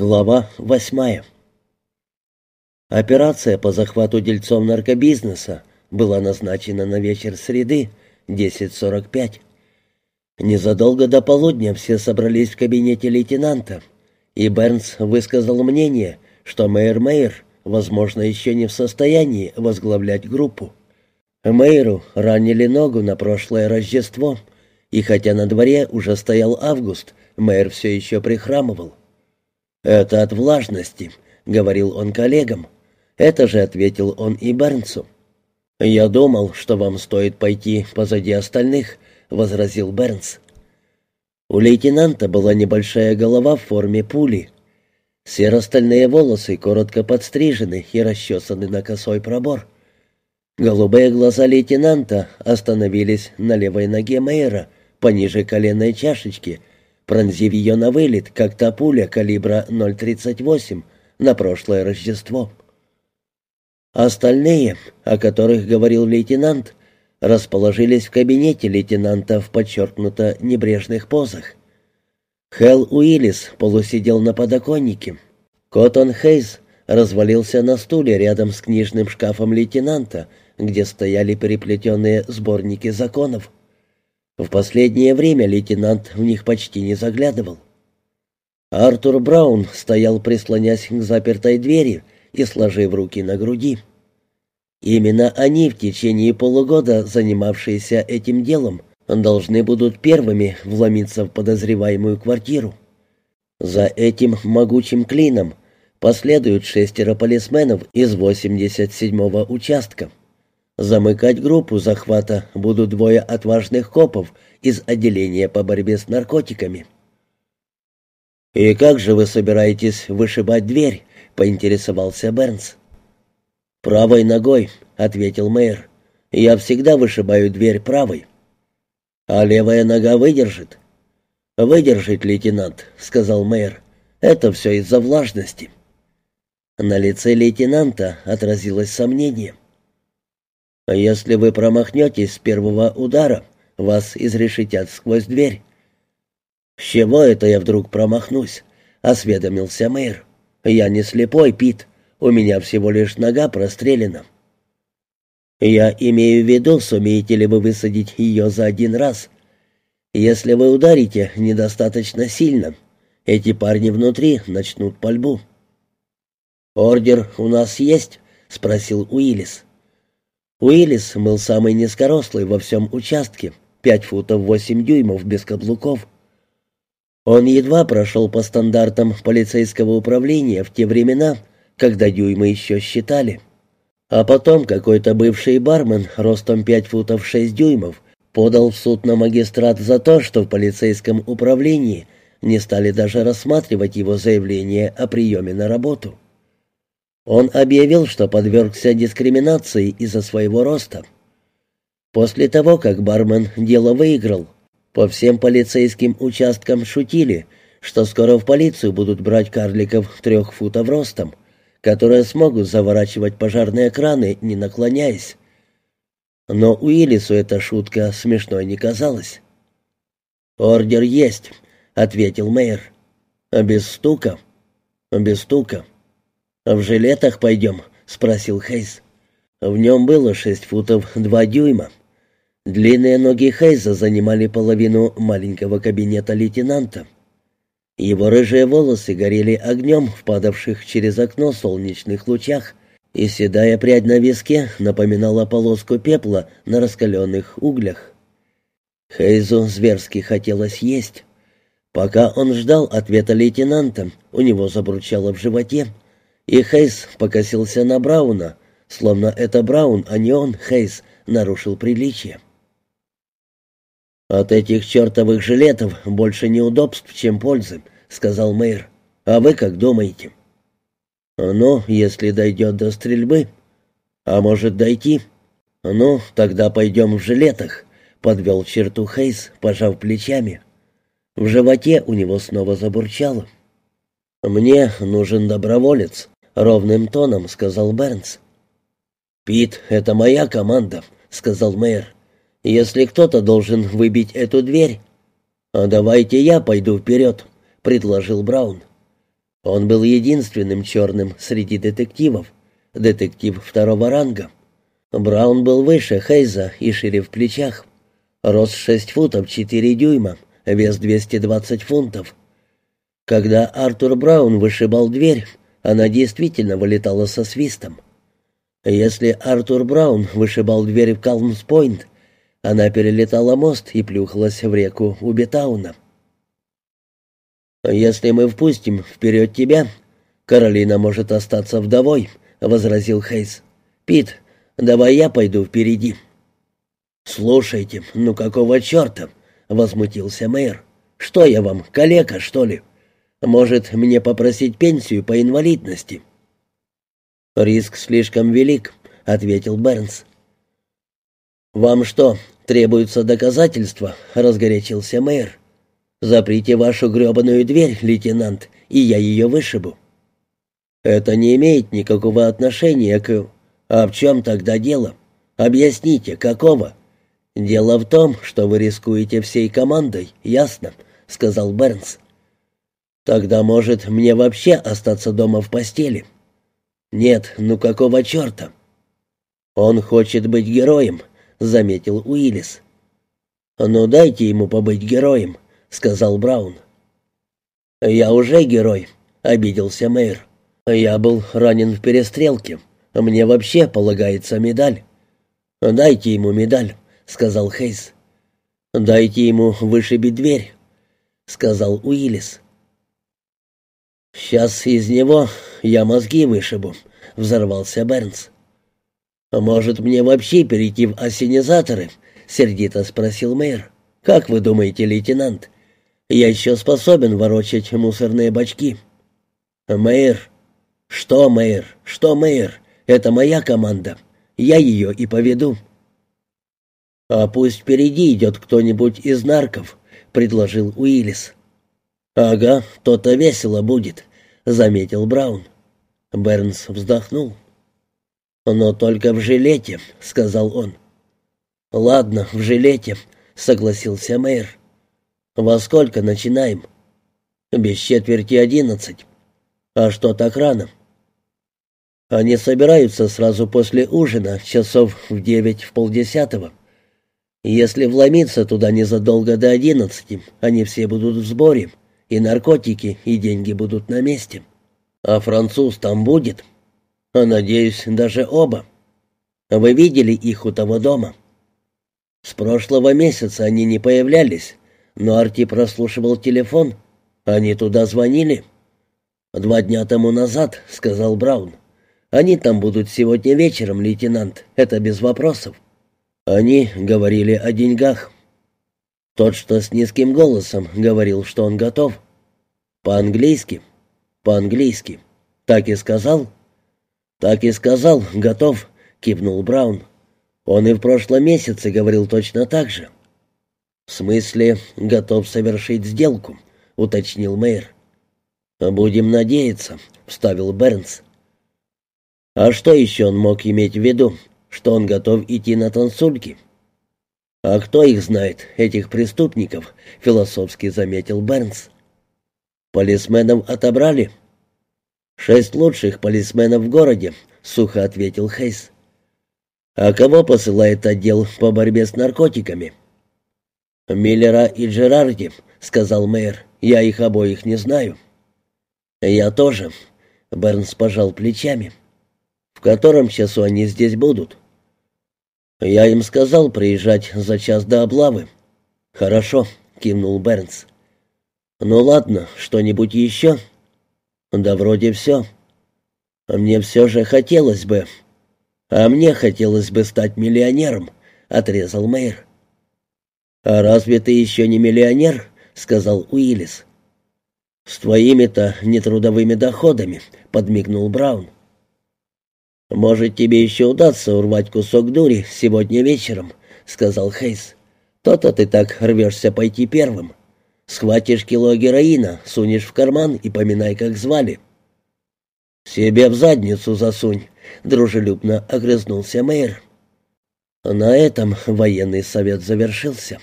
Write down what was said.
Глава восьмая. Операция по захвату дельцов наркобизнеса была назначена на вечер среды, 10.45. Незадолго до полудня все собрались в кабинете лейтенанта, и Бернс высказал мнение, что мэр Мейер, возможно, еще не в состоянии возглавлять группу. Мэйру ранили ногу на прошлое Рождество, и хотя на дворе уже стоял август, мэр все еще прихрамывал. «Это от влажности», — говорил он коллегам. Это же ответил он и Бернсу. «Я думал, что вам стоит пойти позади остальных», — возразил Бернс. У лейтенанта была небольшая голова в форме пули. Серо-стальные волосы коротко подстрижены и расчесаны на косой пробор. Голубые глаза лейтенанта остановились на левой ноге Мейера, пониже коленной чашечки, пронзив ее на вылет, как та пуля калибра 0,38 на прошлое Рождество. Остальные, о которых говорил лейтенант, расположились в кабинете лейтенанта в подчеркнуто небрежных позах. Хелл Уиллис полусидел на подоконнике. Коттон Хейз развалился на стуле рядом с книжным шкафом лейтенанта, где стояли переплетенные сборники законов. В последнее время лейтенант в них почти не заглядывал. Артур Браун стоял, прислонясь к запертой двери и сложив руки на груди. Именно они, в течение полугода занимавшиеся этим делом, должны будут первыми вломиться в подозреваемую квартиру. За этим могучим клином последуют шестеро полисменов из 87-го участка. Замыкать группу захвата будут двое отважных копов из отделения по борьбе с наркотиками. «И как же вы собираетесь вышибать дверь?» — поинтересовался Бернс. «Правой ногой», — ответил мэр. «Я всегда вышибаю дверь правой». «А левая нога выдержит?» «Выдержит, лейтенант», — сказал мэр. «Это все из-за влажности». На лице лейтенанта отразилось сомнение. А «Если вы промахнетесь с первого удара, вас изрешетят сквозь дверь». «С чего это я вдруг промахнусь?» — осведомился мэр. «Я не слепой, Пит. У меня всего лишь нога прострелена». «Я имею в виду, сумеете ли вы высадить ее за один раз. Если вы ударите недостаточно сильно, эти парни внутри начнут пальбу». «Ордер у нас есть?» — спросил Уиллис. Уиллис был самый низкорослый во всем участке, пять футов восемь дюймов без каблуков. Он едва прошел по стандартам полицейского управления в те времена, когда дюймы еще считали. А потом какой-то бывший бармен ростом пять футов шесть дюймов подал в суд на магистрат за то, что в полицейском управлении не стали даже рассматривать его заявление о приеме на работу. Он объявил, что подвергся дискриминации из-за своего роста. После того, как бармен дело выиграл, по всем полицейским участкам шутили, что скоро в полицию будут брать карликов трех футов ростом, которые смогут заворачивать пожарные краны, не наклоняясь. Но Уиллису эта шутка смешной не казалась. «Ордер есть», — ответил мэр. «А без стука?» «Без стука». «В жилетах пойдем?» — спросил Хейз. В нем было шесть футов два дюйма. Длинные ноги Хейза занимали половину маленького кабинета лейтенанта. Его рыжие волосы горели огнем в падавших через окно солнечных лучах, и седая прядь на виске напоминала полоску пепла на раскаленных углях. Хейзу зверски хотелось есть. Пока он ждал ответа лейтенанта, у него забурчало в животе — и Хейс покосился на Брауна, словно это Браун, а не он, Хейс, нарушил приличие. «От этих чертовых жилетов больше неудобств, чем пользы», — сказал мэр. «А вы как думаете?» «Ну, если дойдет до стрельбы. А может дойти?» «Ну, тогда пойдем в жилетах», — подвел черту Хейс, пожав плечами. В животе у него снова забурчало. «Мне нужен доброволец», — ровным тоном сказал Бернс. «Пит, это моя команда», — сказал мэр. «Если кто-то должен выбить эту дверь...» «А давайте я пойду вперед», — предложил Браун. Он был единственным черным среди детективов, детектив второго ранга. Браун был выше Хейза и шире в плечах. Рост 6 футов 4 дюйма, вес 220 фунтов. Когда Артур Браун вышибал дверь, она действительно вылетала со свистом. Если Артур Браун вышибал дверь в Калмс-Пойнт, она перелетала мост и плюхалась в реку Убитауна. «Если мы впустим вперед тебя, Каролина может остаться вдовой», — возразил Хейс. «Пит, давай я пойду впереди». «Слушайте, ну какого черта?» — возмутился мэр. «Что я вам, калека, что ли? Может, мне попросить пенсию по инвалидности?» «Риск слишком велик», — ответил Бернс. «Вам что, требуются доказательства?» — разгорячился мэр. «Заприте вашу гребаную дверь, лейтенант, и я ее вышибу». «Это не имеет никакого отношения к...» «А в чем тогда дело? Объясните, какого?» «Дело в том, что вы рискуете всей командой, ясно?» — сказал Бернс. «Тогда, может, мне вообще остаться дома в постели?» «Нет, ну какого черта?» «Он хочет быть героем», — заметил Уиллис. «Ну дайте ему побыть героем», — сказал Браун. «Я уже герой», — обиделся мэр. «Я был ранен в перестрелке. Мне вообще полагается медаль». «Дайте ему медаль», — сказал Хейс. «Дайте ему вышибить дверь», — сказал Уиллис. «Сейчас из него я мозги вышибу», — взорвался Бернс. «А «Может, мне вообще перейти в осенизаторы?» — сердито спросил мэр. «Как вы думаете, лейтенант? Я еще способен ворочать мусорные бачки». «Мэр!» «Что, мэр? Что, мэр? Это моя команда. Я ее и поведу». «А пусть впереди идет кто-нибудь из нарков», — предложил Уиллис. «Ага, то-то весело будет», — заметил Браун. Бернс вздохнул. «Но только в жилете», — сказал он. «Ладно, в жилете», — согласился мэр. «Во сколько начинаем?» «Без четверти одиннадцать». «А что так рано?» «Они собираются сразу после ужина, часов в девять, в полдесятого. Если вломиться туда незадолго до одиннадцати, они все будут в сборе, и наркотики, и деньги будут на месте. А француз там будет?» А, надеюсь, даже оба. Вы видели их у того дома? С прошлого месяца они не появлялись, но Арти прослушивал телефон. Они туда звонили. Два дня тому назад, сказал Браун. Они там будут сегодня вечером, лейтенант. Это без вопросов. Они говорили о деньгах. Тот, что с низким голосом, говорил, что он готов. По-английски. По-английски. Так и сказал. «Так и сказал, готов», — кивнул Браун. «Он и в прошлом месяце говорил точно так же». «В смысле, готов совершить сделку», — уточнил мэр. «Будем надеяться», — вставил Бернс. «А что еще он мог иметь в виду? Что он готов идти на танцульки?» «А кто их знает, этих преступников?» — философски заметил Бернс. «Полисменов отобрали?» «Шесть лучших полисменов в городе», — сухо ответил Хейс. «А кого посылает отдел по борьбе с наркотиками?» «Миллера и Джерарди», — сказал мэр. «Я их обоих не знаю». «Я тоже», — Бернс пожал плечами. «В котором часу они здесь будут?» «Я им сказал приезжать за час до облавы». «Хорошо», — кивнул Бернс. «Ну ладно, что-нибудь еще?» «Да вроде все. Мне все же хотелось бы...» «А мне хотелось бы стать миллионером», — отрезал мэр. «А разве ты еще не миллионер?» — сказал Уиллис. «С твоими-то нетрудовыми доходами», — подмигнул Браун. «Может, тебе еще удастся урвать кусок дури сегодня вечером», — сказал Хейс. «То-то ты так рвешься пойти первым». Схватишь кило героина, сунешь в карман и поминай, как звали. «Себе в задницу засунь», — дружелюбно огрызнулся мэр. На этом военный совет завершился.